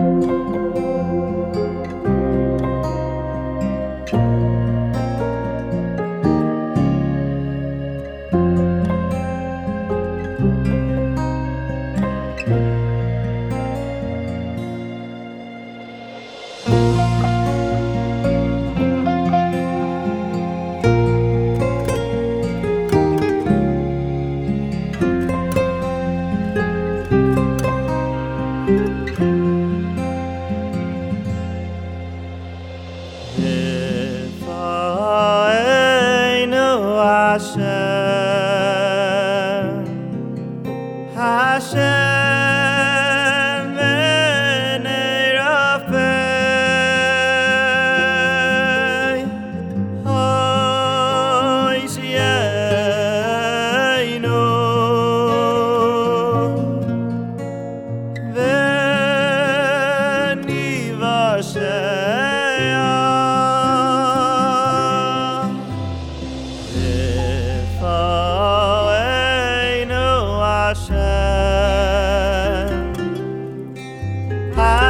Música Hashem.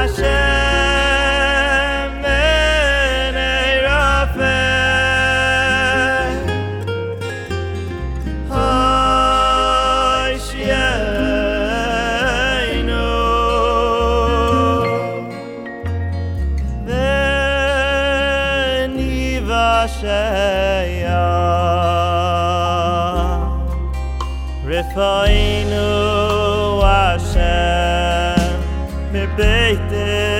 shmen ey rofen hoy she i know den baby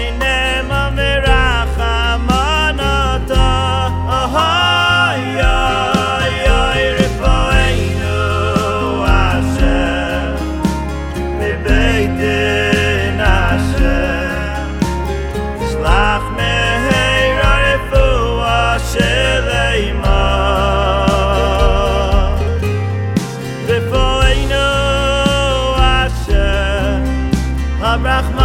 Abraham